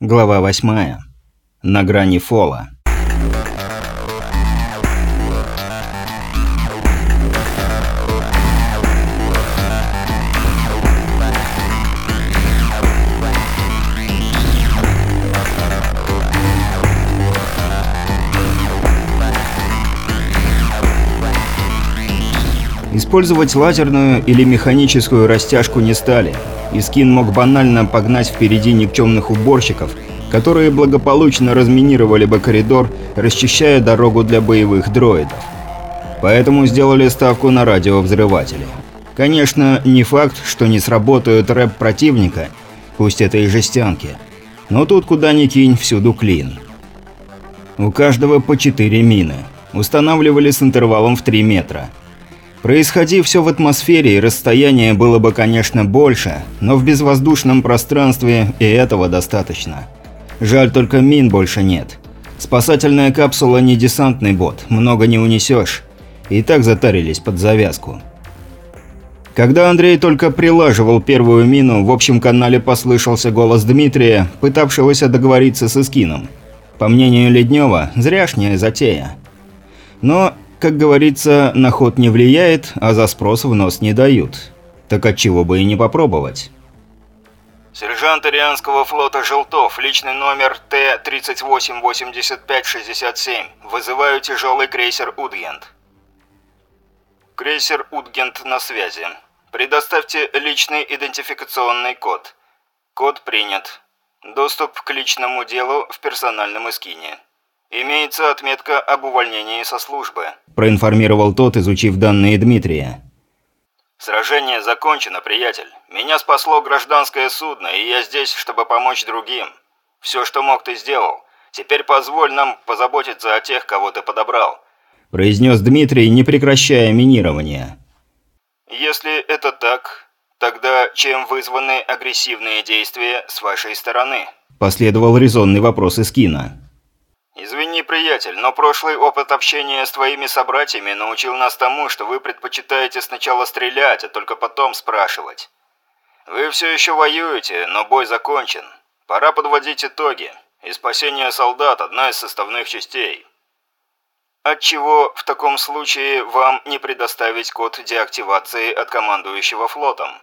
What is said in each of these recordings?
Глава 8. На грани фола. Использовать лазерную или механическую растяжку не стали – Искин мог банально погнать впереди никчемных уборщиков, которые благополучно разминировали бы коридор, расчищая дорогу для боевых дроидов. Поэтому сделали ставку на радиовзрыватели. Конечно, не факт, что не сработают рэп противника, пусть это и жестянки. Но тут куда ни кинь, всюду клин. У каждого по четыре мины. Устанавливали с интервалом в 3 метра. Происходи все в атмосфере, и расстояние было бы, конечно, больше, но в безвоздушном пространстве и этого достаточно. Жаль, только мин больше нет. Спасательная капсула не десантный бот, много не унесешь. И так затарились под завязку. Когда Андрей только прилаживал первую мину, в общем канале послышался голос Дмитрия, пытавшегося договориться с Искином. По мнению Леднева, зряшняя затея. Но как говорится, на ход не влияет, а за спрос в нос не дают. Так отчего бы и не попробовать. Сержант Ирианского флота «Желтов», личный номер Т-388567. Вызываю тяжелый крейсер «Удгент». Крейсер «Удгент» на связи. Предоставьте личный идентификационный код. Код принят. Доступ к личному делу в персональном эскине. «Имеется отметка об увольнении со службы», – проинформировал тот, изучив данные Дмитрия. «Сражение закончено, приятель. Меня спасло гражданское судно, и я здесь, чтобы помочь другим. Все, что мог, ты сделал. Теперь позволь нам позаботиться о тех, кого ты подобрал», – произнес Дмитрий, не прекращая минирование. «Если это так, тогда чем вызваны агрессивные действия с вашей стороны?» – последовал резонный вопрос из кино. «Извини, приятель, но прошлый опыт общения с твоими собратьями научил нас тому, что вы предпочитаете сначала стрелять, а только потом спрашивать. Вы все еще воюете, но бой закончен. Пора подводить итоги, и спасение солдат – одна из составных частей. Отчего в таком случае вам не предоставить код деактивации от командующего флотом?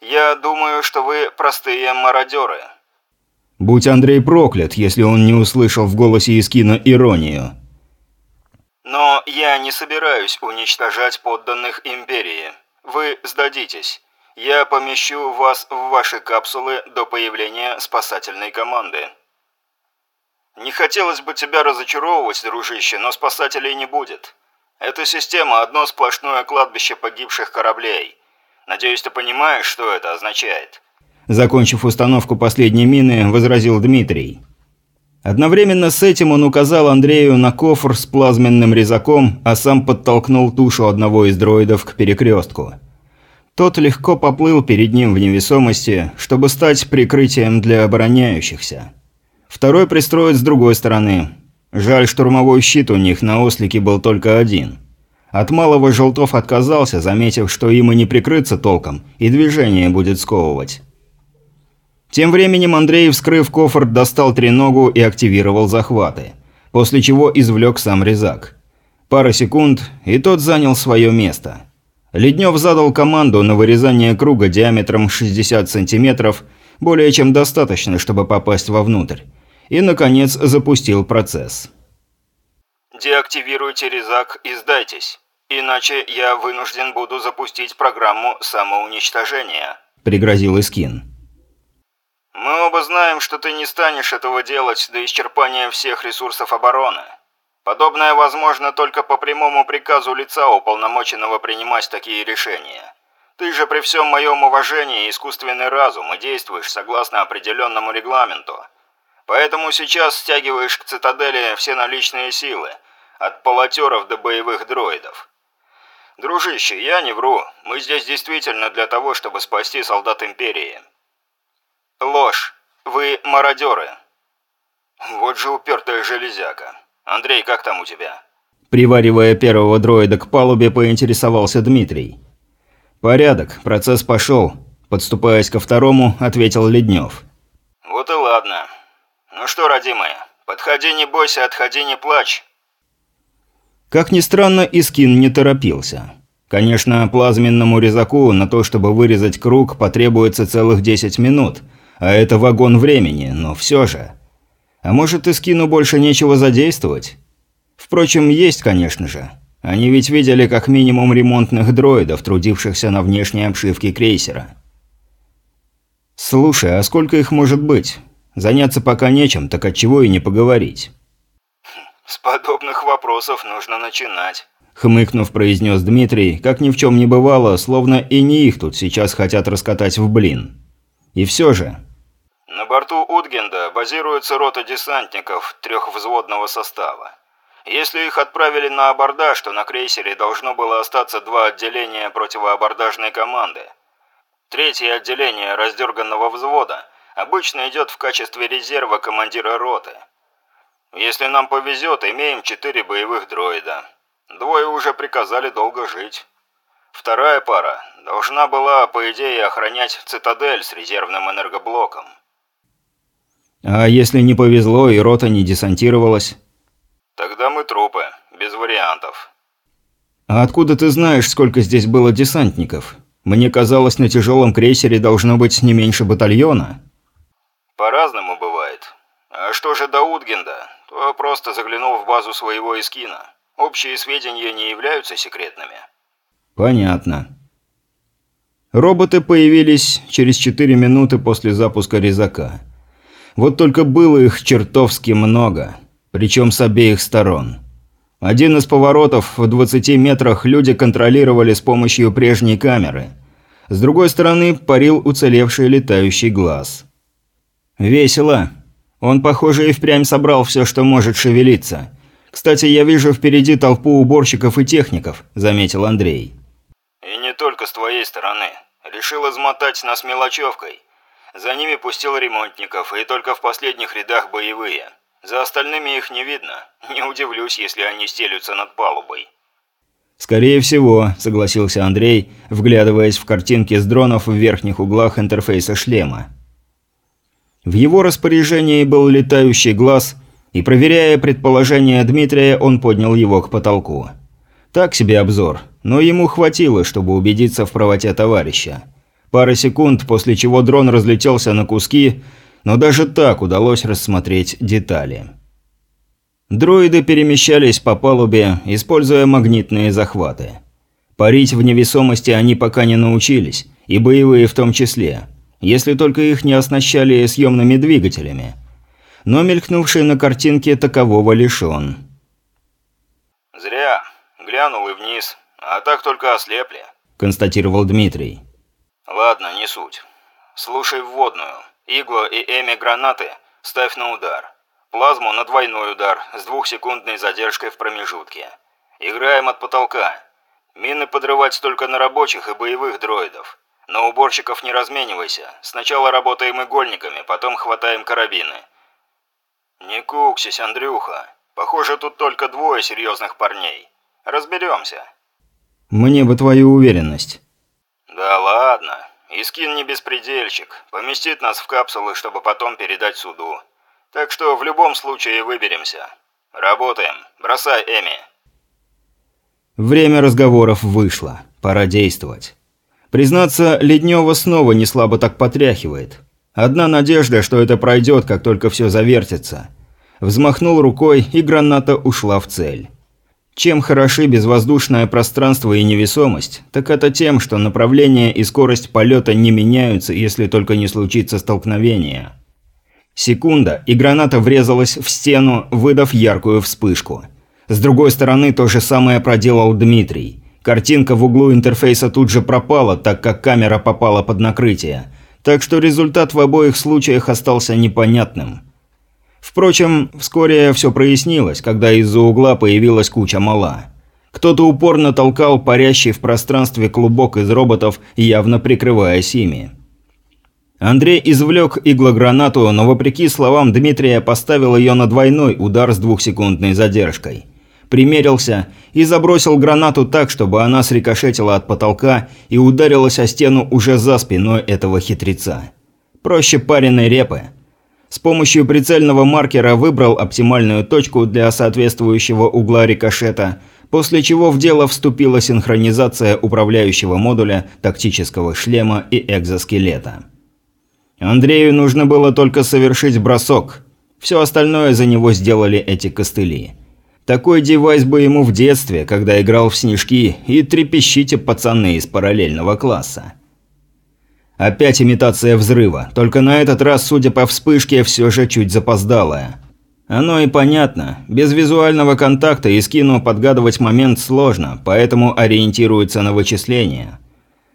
Я думаю, что вы простые мародеры». Будь Андрей проклят, если он не услышал в голосе Искина иронию. «Но я не собираюсь уничтожать подданных Империи. Вы сдадитесь. Я помещу вас в ваши капсулы до появления спасательной команды». «Не хотелось бы тебя разочаровывать, дружище, но спасателей не будет. Эта система – одно сплошное кладбище погибших кораблей. Надеюсь, ты понимаешь, что это означает?» Закончив установку последней мины, возразил Дмитрий. Одновременно с этим он указал Андрею на кофр с плазменным резаком, а сам подтолкнул тушу одного из дроидов к перекрестку. Тот легко поплыл перед ним в невесомости, чтобы стать прикрытием для обороняющихся. Второй пристроит с другой стороны. Жаль, штурмовой щит у них на ослике был только один. От малого Желтов отказался, заметив, что им и не прикрыться толком, и движение будет сковывать. Тем временем Андрей, вскрыв кофр, достал треногу и активировал захваты, после чего извлек сам резак. Пара секунд, и тот занял свое место. Леднев задал команду на вырезание круга диаметром 60 сантиметров, более чем достаточно, чтобы попасть вовнутрь. И, наконец, запустил процесс. «Деактивируйте резак и сдайтесь, иначе я вынужден буду запустить программу самоуничтожения», – пригрозил Искин. Мы оба знаем, что ты не станешь этого делать до исчерпания всех ресурсов обороны. Подобное возможно только по прямому приказу лица, уполномоченного принимать такие решения. Ты же при всем моем уважении искусственный разум и действуешь согласно определенному регламенту. Поэтому сейчас стягиваешь к цитадели все наличные силы, от полотеров до боевых дроидов. Дружище, я не вру, мы здесь действительно для того, чтобы спасти солдат Империи. «Ложь. Вы мародеры». «Вот же упертая железяка. Андрей, как там у тебя?» Приваривая первого дроида к палубе, поинтересовался Дмитрий. «Порядок. Процесс пошел», – подступаясь ко второму, ответил Леднев. «Вот и ладно. Ну что, родимые, подходи не бойся, отходи не плачь. Как ни странно, Искин не торопился. Конечно, плазменному резаку на то, чтобы вырезать круг, потребуется целых 10 минут, а это вагон времени, но все же. А может, Искину больше нечего задействовать? Впрочем, есть, конечно же. Они ведь видели как минимум ремонтных дроидов, трудившихся на внешней обшивке крейсера. «Слушай, а сколько их может быть? Заняться пока нечем, так отчего и не поговорить?» «С подобных вопросов нужно начинать», – хмыкнув, произнес Дмитрий, как ни в чем не бывало, словно и не их тут сейчас хотят раскатать в блин. И все же... «На борту Утгенда базируется рота десантников трехвзводного состава. Если их отправили на абордаж, то на крейсере должно было остаться два отделения противоабордажной команды. Третье отделение раздерганного взвода обычно идет в качестве резерва командира роты. Если нам повезет, имеем четыре боевых дроида. Двое уже приказали долго жить. Вторая пара должна была, по идее, охранять цитадель с резервным энергоблоком. А если не повезло и рота не десантировалась? Тогда мы трупы, без вариантов. А откуда ты знаешь, сколько здесь было десантников? Мне казалось, на тяжелом крейсере должно быть не меньше батальона. По-разному бывает. А что же до Утгенда, то просто заглянул в базу своего эскина. Общие сведения не являются секретными. Понятно. Роботы появились через 4 минуты после запуска резака. Вот только было их чертовски много причем с обеих сторон. Один из поворотов в 20 метрах люди контролировали с помощью прежней камеры. С другой стороны парил уцелевший летающий глаз. Весело. Он, похоже, и впрямь собрал все, что может шевелиться. Кстати, я вижу впереди толпу уборщиков и техников, заметил Андрей. И не только с твоей стороны. Решил измотать нас мелочевкой. За ними пустил ремонтников, и только в последних рядах боевые. За остальными их не видно. Не удивлюсь, если они стелются над палубой. «Скорее всего», – согласился Андрей, вглядываясь в картинки с дронов в верхних углах интерфейса шлема. В его распоряжении был летающий глаз, и, проверяя предположение Дмитрия, он поднял его к потолку. Так себе обзор, но ему хватило, чтобы убедиться в правоте товарища. Пара секунд, после чего дрон разлетелся на куски, но даже так удалось рассмотреть детали. Дроиды перемещались по палубе, используя магнитные захваты. Парить в невесомости они пока не научились, и боевые в том числе, если только их не оснащали съемными двигателями. Но мелькнувший на картинке такового лишен. «Зря. Глянул и вниз. А так только ослепли», – констатировал Дмитрий. «Ладно, не суть. Слушай вводную. Игла и Эми гранаты ставь на удар. Плазму на двойной удар с двухсекундной задержкой в промежутке. Играем от потолка. Мины подрывать только на рабочих и боевых дроидов. На уборщиков не разменивайся. Сначала работаем игольниками, потом хватаем карабины. Не куксись, Андрюха. Похоже, тут только двое серьезных парней. Разберемся. Мне бы твою уверенность. Да ладно. Искин не беспредельщик. Поместит нас в капсулы, чтобы потом передать суду. Так что в любом случае выберемся. Работаем. Бросай, Эми. Время разговоров вышло. Пора действовать. Признаться, Леднева снова не слабо так потряхивает. Одна надежда, что это пройдет, как только все завертится. Взмахнул рукой, и граната ушла в цель. Чем хороши безвоздушное пространство и невесомость, так это тем, что направление и скорость полета не меняются, если только не случится столкновение. Секунда, и граната врезалась в стену, выдав яркую вспышку. С другой стороны то же самое проделал Дмитрий. Картинка в углу интерфейса тут же пропала, так как камера попала под накрытие. Так что результат в обоих случаях остался непонятным. Впрочем, вскоре все прояснилось, когда из-за угла появилась куча мала. Кто-то упорно толкал парящий в пространстве клубок из роботов, явно прикрываясь ими. Андрей извлек иглогранату, но вопреки словам Дмитрия поставил ее на двойной удар с двухсекундной задержкой. Примерился и забросил гранату так, чтобы она срикошетила от потолка и ударилась о стену уже за спиной этого хитреца. Проще пареной репы. С помощью прицельного маркера выбрал оптимальную точку для соответствующего угла рикошета, после чего в дело вступила синхронизация управляющего модуля, тактического шлема и экзоскелета. Андрею нужно было только совершить бросок. Все остальное за него сделали эти костыли. Такой девайс бы ему в детстве, когда играл в снежки, и трепещите пацаны из параллельного класса. Опять имитация взрыва, только на этот раз, судя по вспышке, все же чуть запоздалая. Оно и понятно. Без визуального контакта и скину подгадывать момент сложно, поэтому ориентируется на вычисления.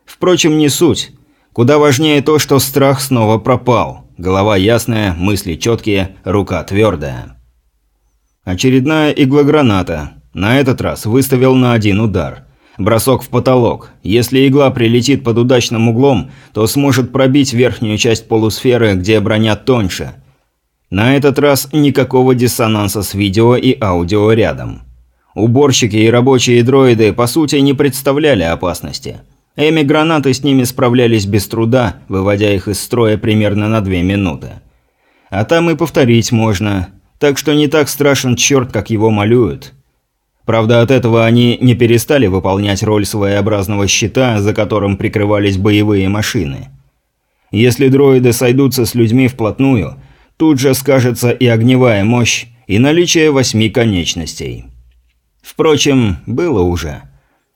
Впрочем, не суть. Куда важнее то, что страх снова пропал. Голова ясная, мысли четкие, рука твердая. Очередная иглограната. На этот раз выставил на один удар. Бросок в потолок. Если игла прилетит под удачным углом, то сможет пробить верхнюю часть полусферы, где броня тоньше. На этот раз никакого диссонанса с видео и аудио рядом. Уборщики и рабочие дроиды по сути не представляли опасности. Эми-гранаты с ними справлялись без труда, выводя их из строя примерно на 2 минуты. А там и повторить можно – так что не так страшен черт, как его малюют. Правда, от этого они не перестали выполнять роль своеобразного щита, за которым прикрывались боевые машины. Если дроиды сойдутся с людьми вплотную, тут же скажется и огневая мощь, и наличие восьми конечностей. Впрочем, было уже.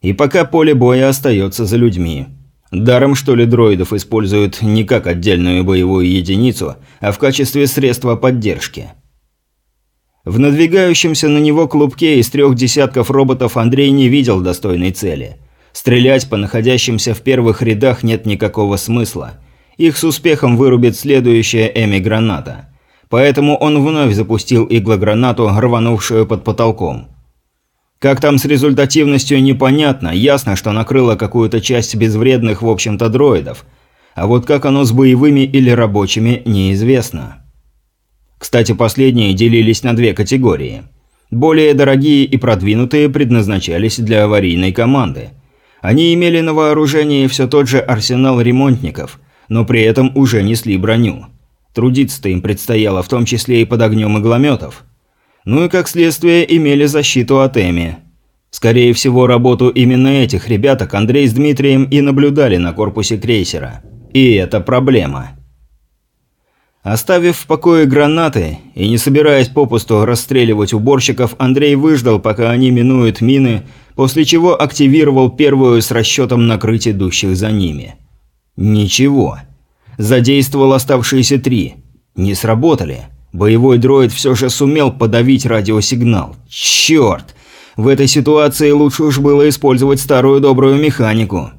И пока поле боя остается за людьми. Даром, что ли, дроидов используют не как отдельную боевую единицу, а в качестве средства поддержки – в надвигающемся на него клубке из трех десятков роботов Андрей не видел достойной цели. Стрелять по находящимся в первых рядах нет никакого смысла. Их с успехом вырубит следующая Эми-граната. Поэтому он вновь запустил иглогранату, рванувшую под потолком. Как там с результативностью непонятно, ясно, что накрыло какую-то часть безвредных, в общем-то, дроидов. А вот как оно с боевыми или рабочими, неизвестно. Кстати, последние делились на две категории. Более дорогие и продвинутые предназначались для аварийной команды. Они имели на вооружении все тот же арсенал ремонтников, но при этом уже несли броню. Трудиться-то им предстояло в том числе и под огнем иглометов. Ну и как следствие имели защиту от Эми. Скорее всего, работу именно этих ребяток Андрей с Дмитрием и наблюдали на корпусе крейсера. И это проблема. Оставив в покое гранаты и не собираясь попусту расстреливать уборщиков, Андрей выждал, пока они минуют мины, после чего активировал первую с расчетом накрыть идущих за ними. Ничего. Задействовал оставшиеся три. Не сработали. Боевой дроид все же сумел подавить радиосигнал. Черт! В этой ситуации лучше уж было использовать старую добрую механику.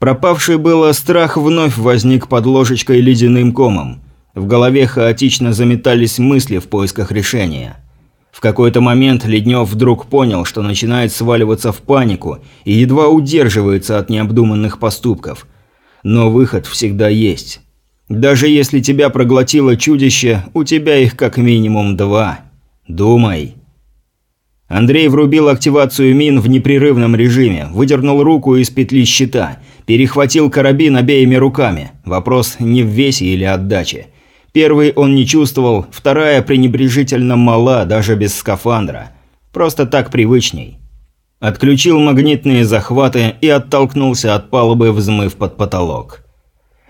Пропавший было страх вновь возник под ложечкой ледяным комом. В голове хаотично заметались мысли в поисках решения. В какой-то момент Леднев вдруг понял, что начинает сваливаться в панику и едва удерживается от необдуманных поступков. Но выход всегда есть. Даже если тебя проглотило чудище, у тебя их как минимум два. Думай. Андрей врубил активацию мин в непрерывном режиме, выдернул руку из петли щита – Перехватил карабин обеими руками. Вопрос не в весе или отдаче. Первый он не чувствовал, вторая пренебрежительно мала, даже без скафандра. Просто так привычней. Отключил магнитные захваты и оттолкнулся от палубы, взмыв под потолок.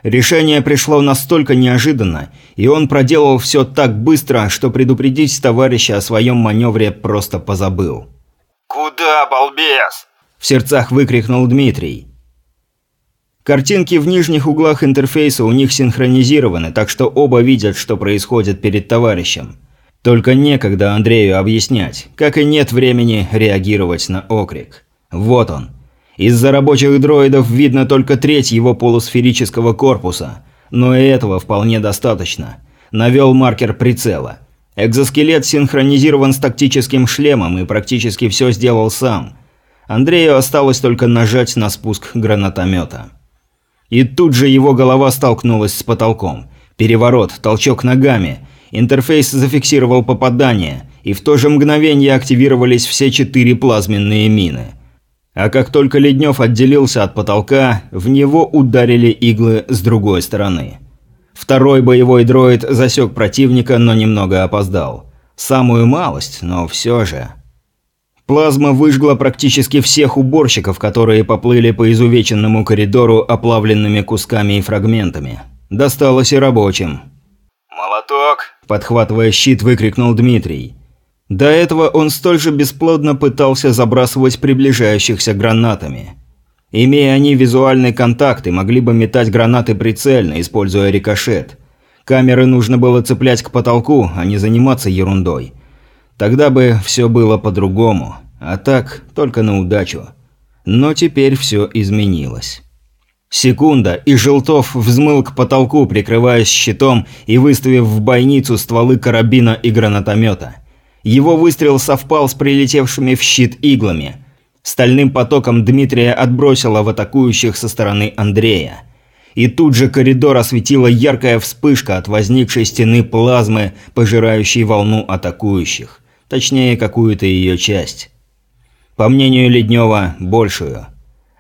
Решение пришло настолько неожиданно, и он проделал все так быстро, что предупредить товарища о своем маневре просто позабыл. «Куда, балбес?» – в сердцах выкрикнул Дмитрий. Картинки в нижних углах интерфейса у них синхронизированы, так что оба видят, что происходит перед товарищем. Только некогда Андрею объяснять, как и нет времени реагировать на окрик. Вот он. Из-за рабочих дроидов видно только треть его полусферического корпуса, но и этого вполне достаточно. Навел маркер прицела. Экзоскелет синхронизирован с тактическим шлемом и практически все сделал сам. Андрею осталось только нажать на спуск гранатомета. И тут же его голова столкнулась с потолком. Переворот, толчок ногами. Интерфейс зафиксировал попадание, и в то же мгновение активировались все четыре плазменные мины. А как только Леднев отделился от потолка, в него ударили иглы с другой стороны. Второй боевой дроид засек противника, но немного опоздал. Самую малость, но все же. Плазма выжгла практически всех уборщиков, которые поплыли по изувеченному коридору оплавленными кусками и фрагментами. Досталось и рабочим. «Молоток!» – подхватывая щит, выкрикнул Дмитрий. До этого он столь же бесплодно пытался забрасывать приближающихся гранатами. Имея они визуальный контакт и могли бы метать гранаты прицельно, используя рикошет. Камеры нужно было цеплять к потолку, а не заниматься ерундой. Тогда бы все было по-другому, а так только на удачу. Но теперь все изменилось. Секунда, и Желтов взмыл к потолку, прикрываясь щитом и выставив в бойницу стволы карабина и гранатомета. Его выстрел совпал с прилетевшими в щит иглами. Стальным потоком Дмитрия отбросило в атакующих со стороны Андрея. И тут же коридор осветила яркая вспышка от возникшей стены плазмы, пожирающей волну атакующих. Точнее, какую-то ее часть. По мнению Леднева, большую.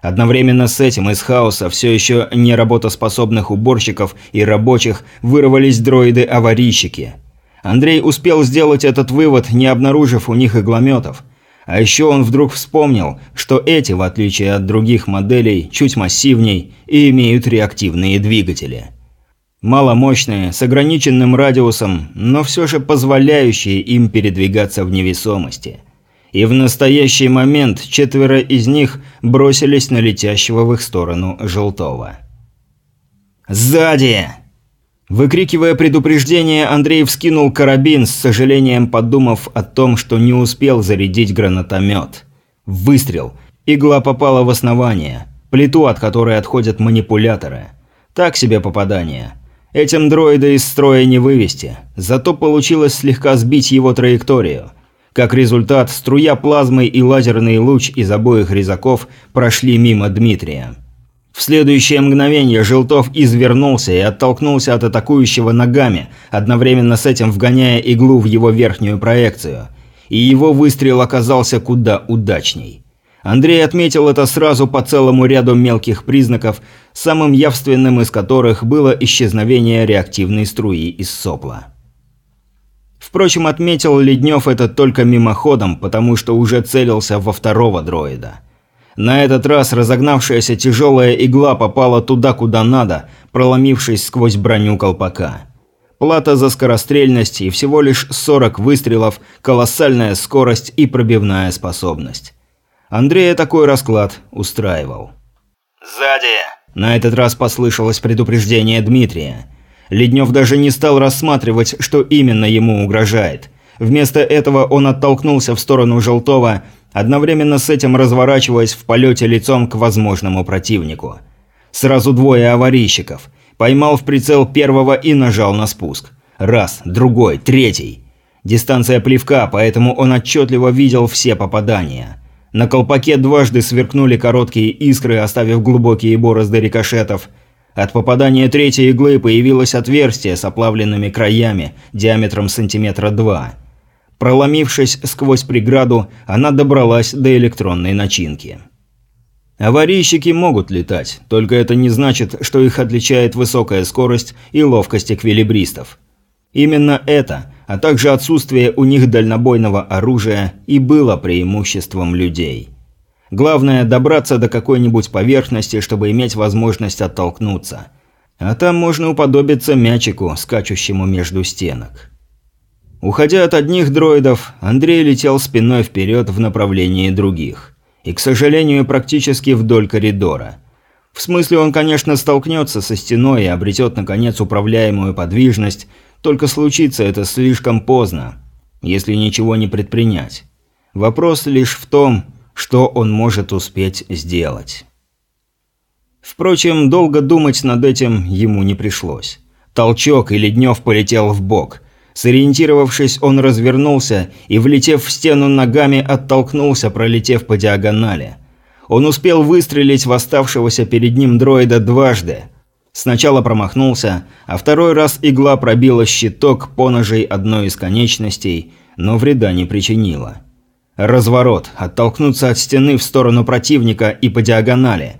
Одновременно с этим из хаоса все еще неработоспособных уборщиков и рабочих вырвались дроиды-аварийщики. Андрей успел сделать этот вывод, не обнаружив у них иглометов. А еще он вдруг вспомнил, что эти, в отличие от других моделей, чуть массивней и имеют реактивные двигатели. Маломощные, с ограниченным радиусом, но все же позволяющие им передвигаться в невесомости. И в настоящий момент четверо из них бросились на летящего в их сторону Желтого. «Сзади!» Выкрикивая предупреждение, Андрей вскинул карабин, с сожалением подумав о том, что не успел зарядить гранатомет. Выстрел. Игла попала в основание. Плиту, от которой отходят манипуляторы. Так себе попадание. Этим дроида из строя не вывести, зато получилось слегка сбить его траекторию. Как результат, струя плазмы и лазерный луч из обоих резаков прошли мимо Дмитрия. В следующее мгновение Желтов извернулся и оттолкнулся от атакующего ногами, одновременно с этим вгоняя иглу в его верхнюю проекцию. И его выстрел оказался куда удачней. Андрей отметил это сразу по целому ряду мелких признаков, самым явственным из которых было исчезновение реактивной струи из сопла. Впрочем, отметил Леднев это только мимоходом, потому что уже целился во второго дроида. На этот раз разогнавшаяся тяжелая игла попала туда, куда надо, проломившись сквозь броню колпака. Плата за скорострельность и всего лишь 40 выстрелов, колоссальная скорость и пробивная способность. Андрея такой расклад устраивал. «Сзади!» На этот раз послышалось предупреждение Дмитрия. Леднев даже не стал рассматривать, что именно ему угрожает. Вместо этого он оттолкнулся в сторону Желтого, одновременно с этим разворачиваясь в полете лицом к возможному противнику. Сразу двое аварийщиков. Поймал в прицел первого и нажал на спуск. Раз, другой, третий. Дистанция плевка, поэтому он отчетливо видел все попадания. На колпаке дважды сверкнули короткие искры, оставив глубокие борозды рикошетов. От попадания третьей иглы появилось отверстие с оплавленными краями, диаметром сантиметра два. Проломившись сквозь преграду, она добралась до электронной начинки. Аварийщики могут летать, только это не значит, что их отличает высокая скорость и ловкость эквилибристов. Именно это, а также отсутствие у них дальнобойного оружия и было преимуществом людей. Главное – добраться до какой-нибудь поверхности, чтобы иметь возможность оттолкнуться. А там можно уподобиться мячику, скачущему между стенок. Уходя от одних дроидов, Андрей летел спиной вперед в направлении других. И, к сожалению, практически вдоль коридора. В смысле, он, конечно, столкнется со стеной и обретет, наконец, управляемую подвижность – только случится это слишком поздно, если ничего не предпринять. Вопрос лишь в том, что он может успеть сделать. Впрочем, долго думать над этим ему не пришлось. Толчок, и Леднев полетел в бок. Сориентировавшись, он развернулся и, влетев в стену ногами, оттолкнулся, пролетев по диагонали. Он успел выстрелить в оставшегося перед ним дроида дважды – Сначала промахнулся, а второй раз игла пробила щиток поножей одной из конечностей, но вреда не причинила. Разворот, оттолкнуться от стены в сторону противника и по диагонали.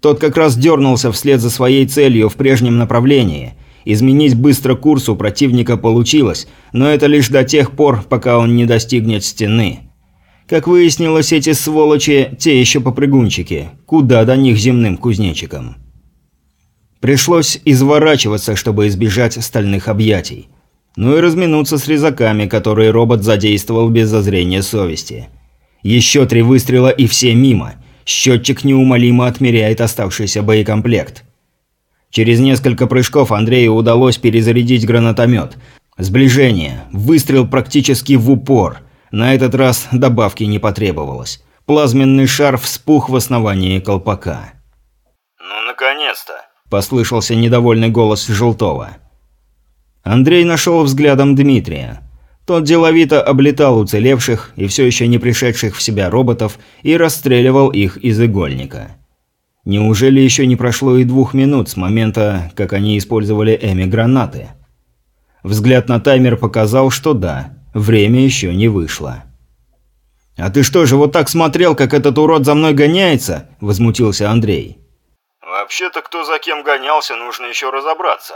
Тот как раз дернулся вслед за своей целью в прежнем направлении, Изменить быстро курс у противника получилось, но это лишь до тех пор, пока он не достигнет стены. Как выяснилось, эти сволочи – те еще попрыгунчики. Куда до них земным кузнечикам? Пришлось изворачиваться, чтобы избежать стальных объятий. Ну и разминуться с резаками, которые робот задействовал без зазрения совести. Еще три выстрела и все мимо. Счетчик неумолимо отмеряет оставшийся боекомплект. Через несколько прыжков Андрею удалось перезарядить гранатомет. Сближение. Выстрел практически в упор. На этот раз добавки не потребовалось. Плазменный шар вспух в основании колпака. «Ну, наконец-то!» – послышался недовольный голос Желтова. Андрей нашел взглядом Дмитрия. Тот деловито облетал уцелевших и все еще не пришедших в себя роботов и расстреливал их из игольника. Неужели еще не прошло и двух минут с момента, как они использовали Эми-гранаты? Взгляд на таймер показал, что да, время еще не вышло. «А ты что же вот так смотрел, как этот урод за мной гоняется?» – возмутился Андрей. «Вообще-то кто за кем гонялся, нужно еще разобраться»,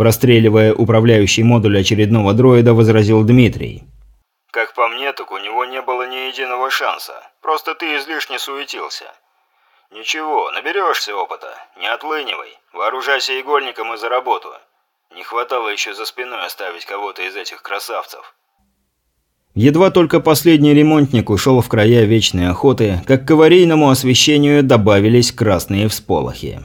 Простреливая управляющий модуль очередного дроида, возразил Дмитрий. «Как по мне, так у него не было ни единого шанса. Просто ты излишне суетился. Ничего, наберешься опыта. Не отлынивай. Вооружайся игольником и за работу. Не хватало еще за спиной оставить кого-то из этих красавцев». Едва только последний ремонтник ушел в края вечной охоты, как к аварийному освещению добавились красные всполохи.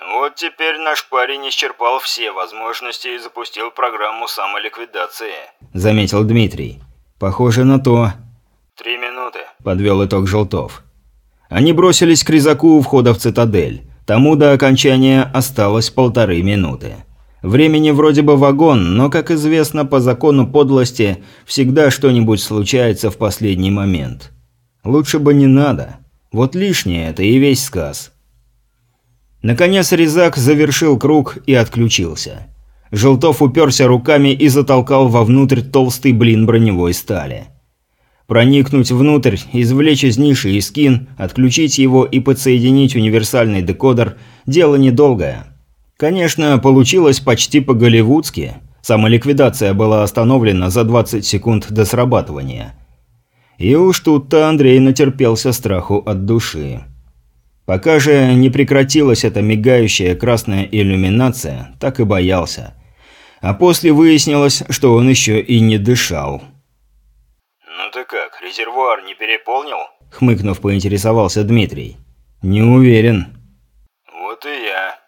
Вот теперь наш парень исчерпал все возможности и запустил программу самоликвидации. Заметил Дмитрий. Похоже на то. Три минуты. Подвел итог Желтов. Они бросились к резаку у входа в цитадель. Тому до окончания осталось полторы минуты. Времени вроде бы вагон, но, как известно, по закону подлости, всегда что-нибудь случается в последний момент. Лучше бы не надо. Вот лишнее это и весь сказ. Наконец резак завершил круг и отключился. Желтов уперся руками и затолкал вовнутрь толстый блин броневой стали. Проникнуть внутрь, извлечь из ниши и скин, отключить его и подсоединить универсальный декодер – дело недолгое. Конечно, получилось почти по-голливудски. Самоликвидация была остановлена за 20 секунд до срабатывания. И уж тут-то Андрей натерпелся страху от души. Пока же не прекратилась эта мигающая красная иллюминация, так и боялся. А после выяснилось, что он еще и не дышал. «Ну ты как, резервуар не переполнил?» Хмыкнув, поинтересовался Дмитрий. «Не уверен». «Вот и я».